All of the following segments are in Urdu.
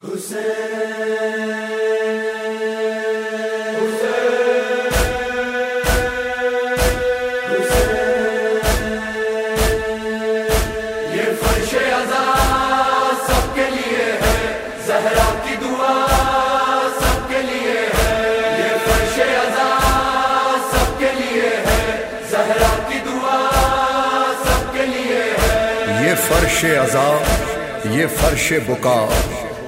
یہ فرش ازا سب کے لیے دعا سب کے لیے یہ فرش سب کے لیے دعا سب کے لیے یہ فرش ازا یہ فرش بکا۔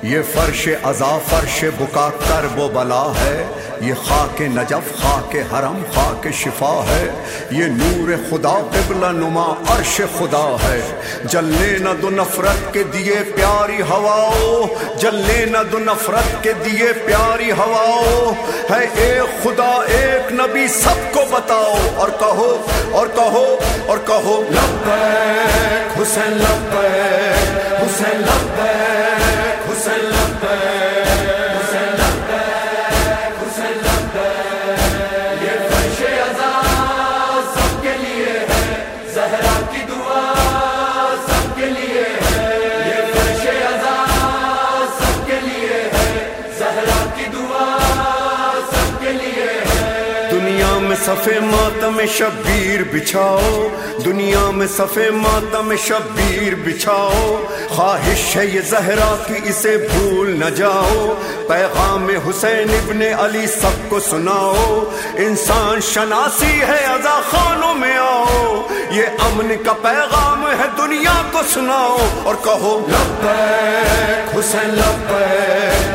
یہ فرش ازا فرش بکا، کرب و بلا ہے۔ یہ خاک نجف، خاک حرم، خاک شفا ہے۔ یہ نور خدا قبل نما، عرش خدا ہے۔ جلنے نہ دو نفرت کے دیے پیاری ہواؤ جلنے نہ دو نفرت کے دیے پیاری ہواؤ ہے ایک خدا، ایک نبی سب کو بتاؤ۔ اور کہو اور کہو اور کہو، لبیک، حسین لبیک حسین لبیک۔ میں صفے ماتم شبیر بچھاؤ، دنیا میں صفے ماتم شبیر بچھاؤ۔ خواہش ہے یہ زہرا کی اسے بھول نہ جاؤ۔ پیغام حسین ابن علی سب کو سناؤ۔ انسان شناسی ہے ازا خانوں میں آؤ۔ یہ امن کا پیغام ہے، دنیا کو سناؤ۔ اور کہو، لبیک حسین، لبیک۔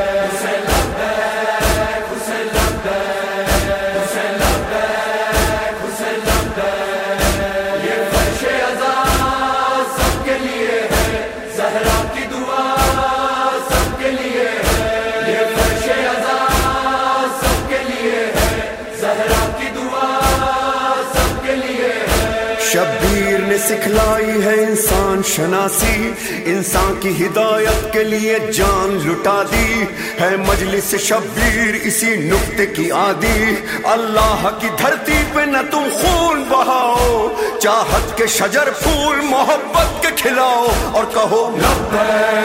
شبیر نے سکھلائی ہے انسان شناسی، انسان کی ہدایت کے لیے جان لٹا دی ہے مجلس شبیر اسی نقطے کی عادی۔ اللہ کی دھرتی پہ نہ تم خون بہاؤ، چاہت کے شجر پھول، محبت کے کھلاؤ اور کہو لبیک۔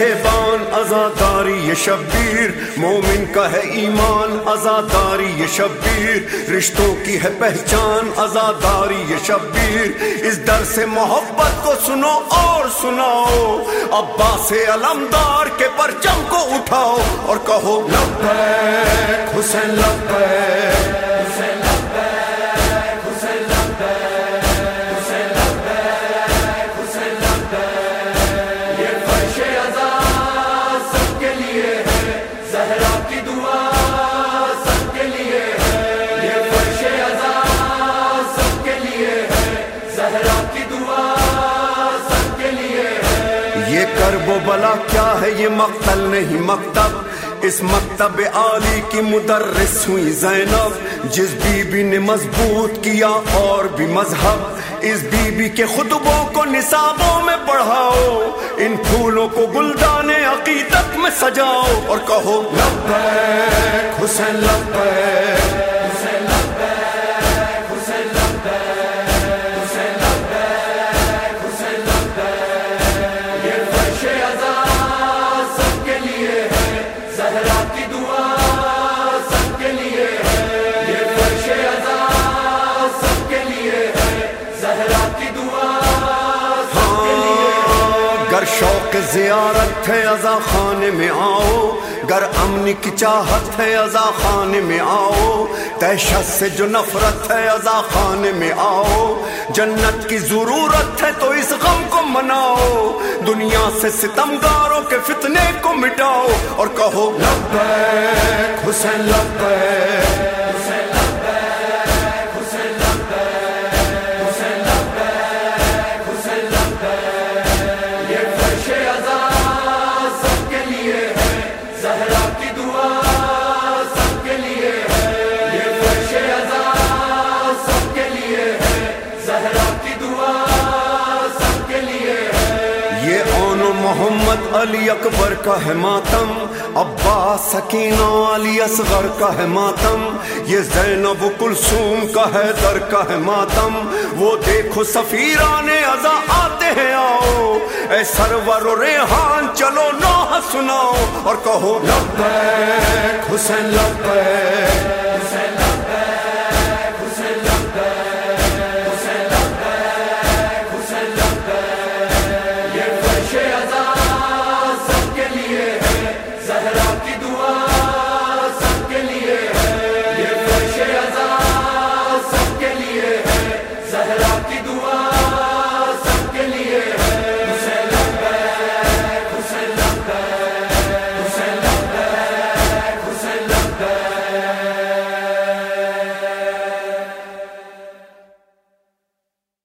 کی ازاداری یہ شبیر۔ مومن کا ہے ایمان ازاداری یہ شبیر۔ رشتوں کی ہے پہچان ازاداری یہ شبیر۔ اس در سے محبت کو سنو اور سناؤ۔ عباس علمدار کے پرچم کو اٹھاؤ اور کہو، لبیک حسین، لبیک۔ بلا کیا ہے یہ مقتل؟ نہیں مکتب اس مکتب عالی کی مدرس ہوئی زینب۔ جس بی بی نے مضبوط کیا اور بھی مذہب۔ اس بی بی کے خطبوں کو نصابوں میں پڑھاؤ۔ ان پھولوں کو گلدان عقیدت میں سجاؤ۔ اور کہو، لبیک حسین، لبیک۔ زہرا کی دعا سب کے لیے ہے، یہ فرش ازا سب کے لیے ہے۔ زہرا کی دعا سب کے لیے ہے۔ گر شوق زیارت ہے ازا خانے میں آؤ، گر امن کی چاہت ہے ازا خانے میں آؤ۔ دہشت سے جو نفرت ہے ازا خانے میں آؤ۔ جنت کی ضرورت ہے تو اس غم کو مناؤ۔ دنیا سے ستمگاروں کے فتنے کو مٹاؤ اور کہو، لبیک حسین، لبیک۔ محمد علی اکبر کا ہے ماتم، عباس سکینہ علی اصغر کا ہے ماتم، یہ زینب کلثوم کا ہے در کا ہے ماتم، وہ دیکھو سفیران ازا آتے ہیں، آؤ، اے سرور و ریحان، چلو نوح سناؤ اور کہو، لبیک حسین، لبیک۔